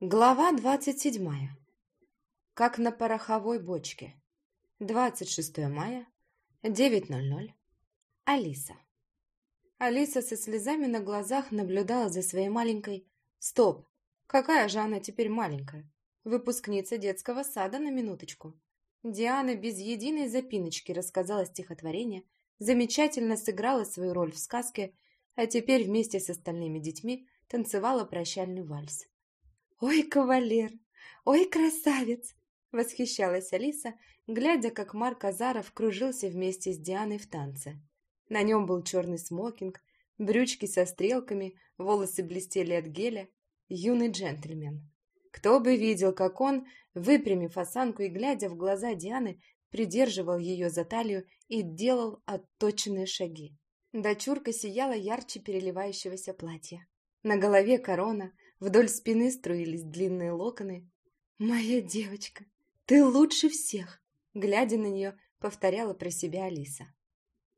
Глава двадцать седьмая. Как на пороховой бочке. 26 мая, 9.00. Алиса. Алиса со слезами на глазах наблюдала за своей маленькой... Стоп! Какая же она теперь маленькая? Выпускница детского сада на минуточку. Диана без единой запиночки рассказала стихотворение, замечательно сыграла свою роль в сказке, а теперь вместе с остальными детьми танцевала прощальный вальс. «Ой, кавалер! Ой, красавец!» — восхищалась Алиса, глядя, как Марк Азаров кружился вместе с Дианой в танце. На нем был черный смокинг, брючки со стрелками, волосы блестели от геля. Юный джентльмен. Кто бы видел, как он, выпрямив осанку и глядя в глаза Дианы, придерживал ее за талию и делал отточенные шаги. Дочурка сияла ярче переливающегося платья. На голове корона, Вдоль спины струились длинные локоны. «Моя девочка, ты лучше всех!» Глядя на нее, повторяла про себя Алиса.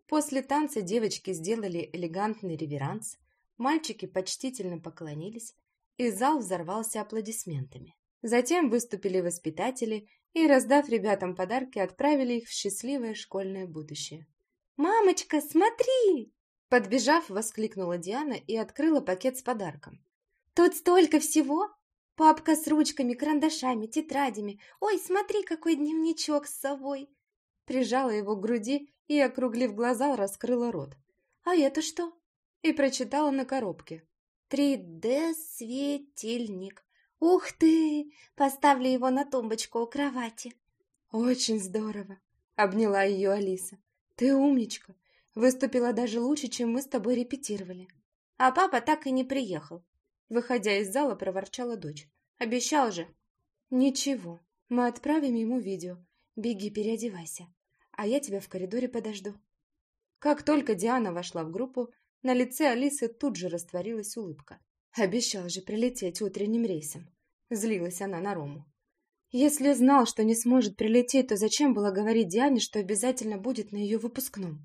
После танца девочки сделали элегантный реверанс, мальчики почтительно поклонились, и зал взорвался аплодисментами. Затем выступили воспитатели и, раздав ребятам подарки, отправили их в счастливое школьное будущее. «Мамочка, смотри!» Подбежав, воскликнула Диана и открыла пакет с подарком. Тут столько всего! Папка с ручками, карандашами, тетрадями. Ой, смотри, какой дневничок с совой!» Прижала его к груди и, округлив глаза, раскрыла рот. «А это что?» И прочитала на коробке. «3D-светильник. Ух ты! Поставлю его на тумбочку у кровати». «Очень здорово!» — обняла ее Алиса. «Ты умничка! Выступила даже лучше, чем мы с тобой репетировали». А папа так и не приехал. Выходя из зала, проворчала дочь. «Обещал же!» «Ничего, мы отправим ему видео. Беги, переодевайся, а я тебя в коридоре подожду». Как только Диана вошла в группу, на лице Алисы тут же растворилась улыбка. «Обещал же прилететь утренним рейсом», — злилась она на Рому. «Если знал, что не сможет прилететь, то зачем было говорить Диане, что обязательно будет на ее выпускном?»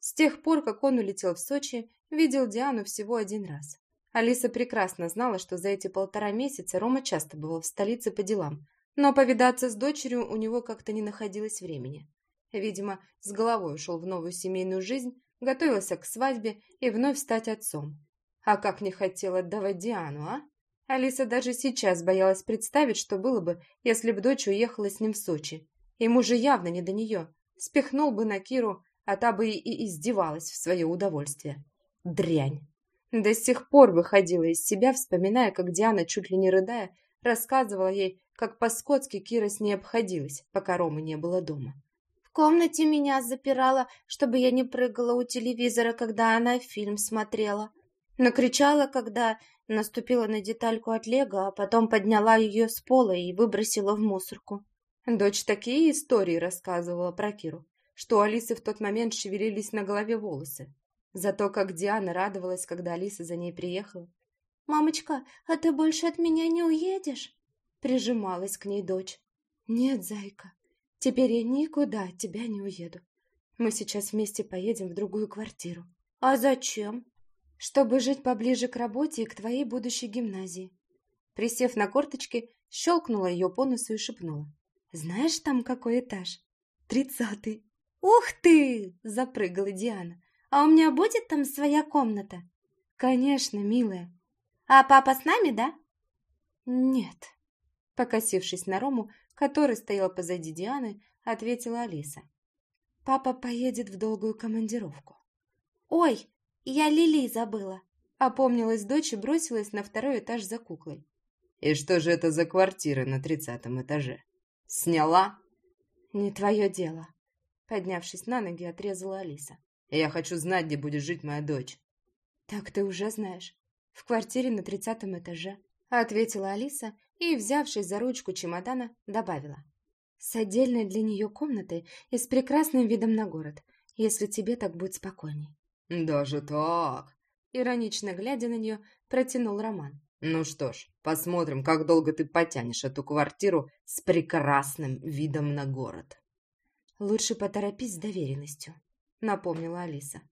С тех пор, как он улетел в Сочи, видел Диану всего один раз. Алиса прекрасно знала, что за эти полтора месяца Рома часто бывал в столице по делам, но повидаться с дочерью у него как-то не находилось времени. Видимо, с головой ушел в новую семейную жизнь, готовился к свадьбе и вновь стать отцом. А как не хотел отдавать Диану, а? Алиса даже сейчас боялась представить, что было бы, если бы дочь уехала с ним в Сочи. Ему же явно не до нее. Спихнул бы на Киру, а та бы и издевалась в свое удовольствие. Дрянь. До сих пор выходила из себя, вспоминая, как Диана, чуть ли не рыдая, рассказывала ей, как по-скотски Кира с ней обходилась, пока Ромы не было дома. «В комнате меня запирала, чтобы я не прыгала у телевизора, когда она фильм смотрела. Накричала, когда наступила на детальку от лего, а потом подняла ее с пола и выбросила в мусорку». Дочь такие истории рассказывала про Киру, что у Алисы в тот момент шевелились на голове волосы. Зато как Диана радовалась, когда Алиса за ней приехала. «Мамочка, а ты больше от меня не уедешь?» Прижималась к ней дочь. «Нет, зайка, теперь я никуда от тебя не уеду. Мы сейчас вместе поедем в другую квартиру». «А зачем?» «Чтобы жить поближе к работе и к твоей будущей гимназии». Присев на корточки, щелкнула ее по носу и шепнула. «Знаешь, там какой этаж?» «Тридцатый». «Ух ты!» – запрыгала Диана. А у меня будет там своя комната? Конечно, милая. А папа с нами, да? Нет. Покосившись на Рому, который стоял позади Дианы, ответила Алиса. Папа поедет в долгую командировку. Ой, я Лили забыла. Опомнилась дочь и бросилась на второй этаж за куклой. «И что же это за квартира на тридцатом этаже? Сняла?» «Не твое дело», — поднявшись на ноги, отрезала Алиса. Я хочу знать, где будет жить моя дочь». «Так ты уже знаешь. В квартире на тридцатом этаже», — ответила Алиса и, взявшись за ручку чемодана, добавила. «С отдельной для нее комнатой и с прекрасным видом на город, если тебе так будет спокойней». «Даже так?» Иронично глядя на нее, протянул Роман. «Ну что ж, посмотрим, как долго ты потянешь эту квартиру с прекрасным видом на город». «Лучше поторопись с доверенностью», напомнила Алиса.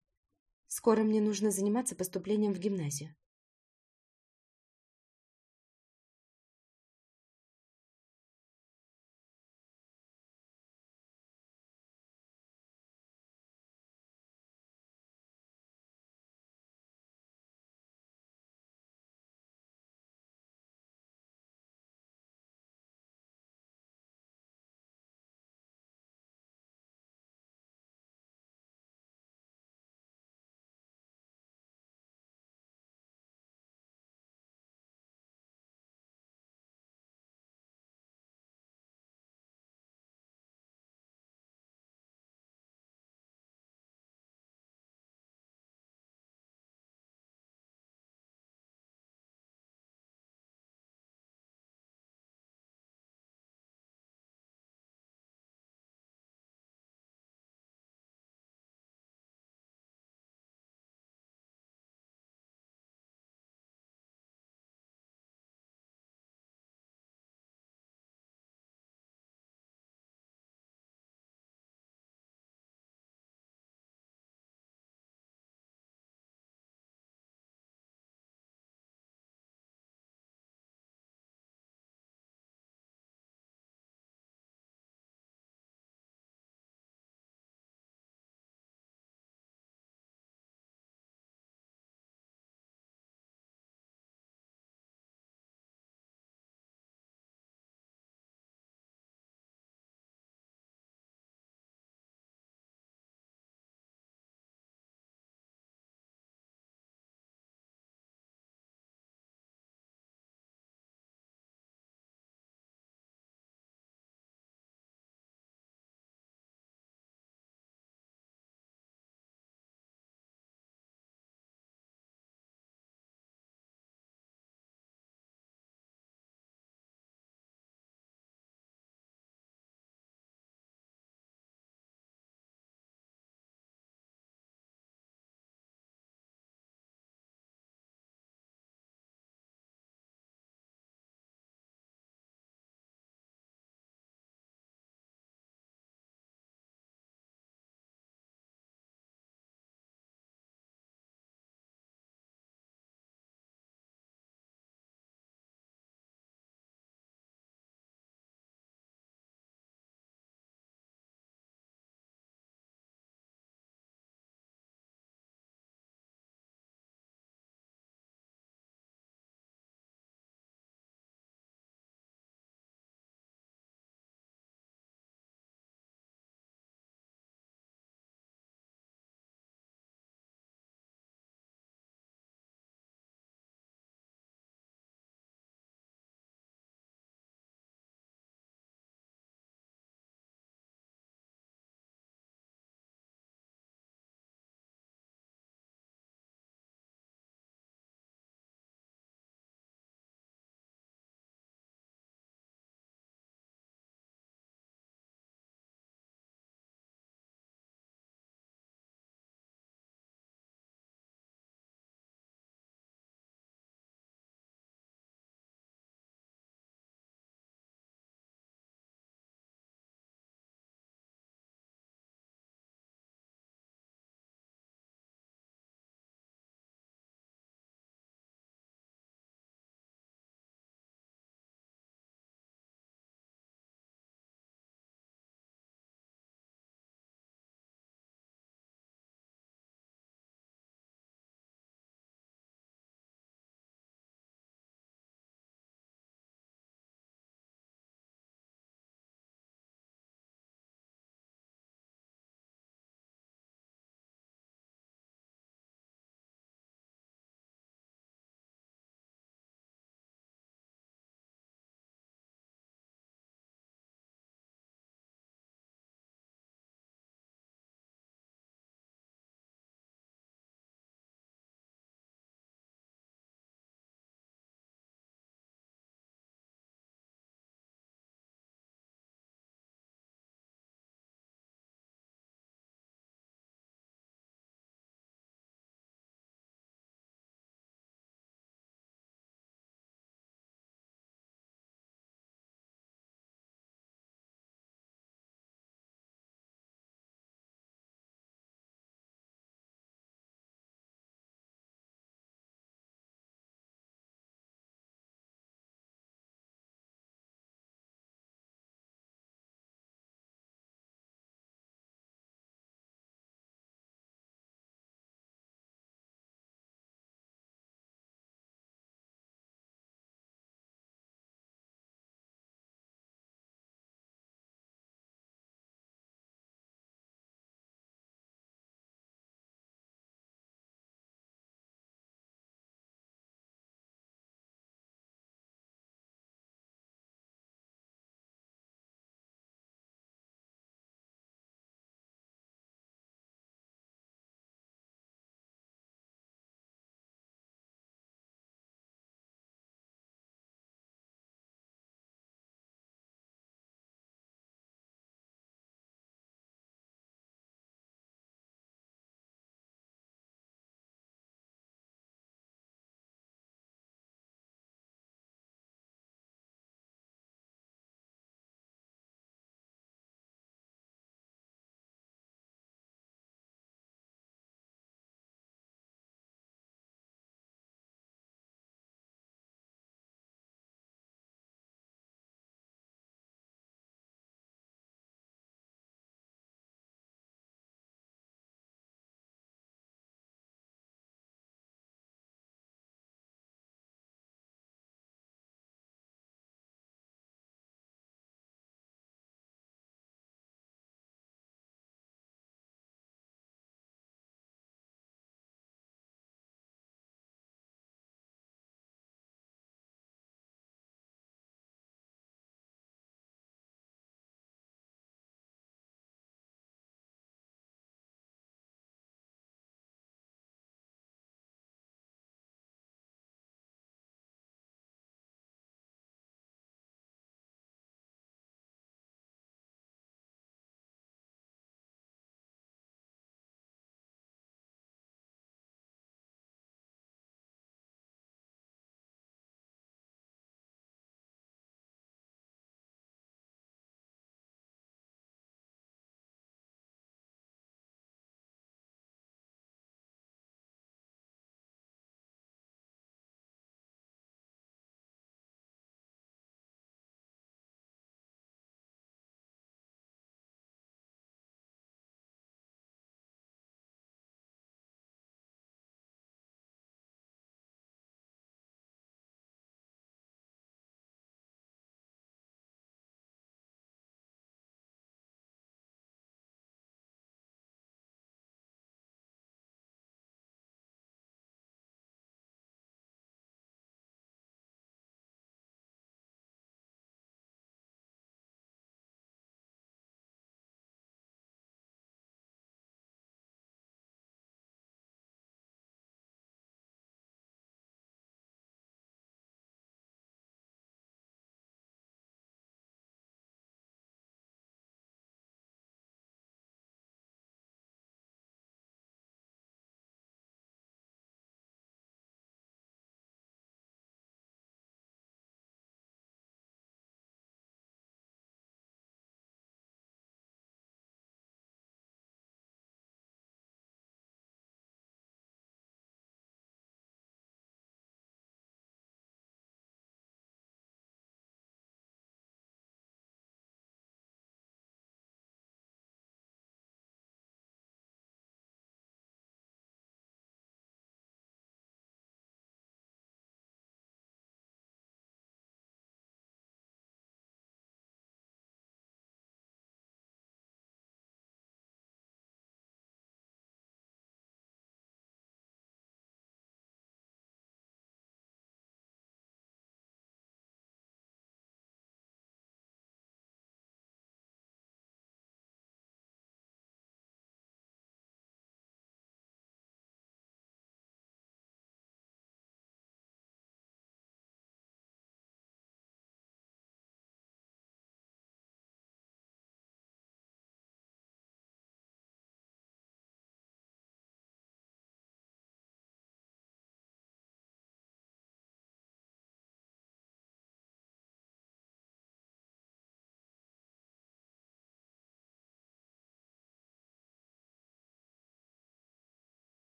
«Скоро мне нужно заниматься поступлением в гимназию».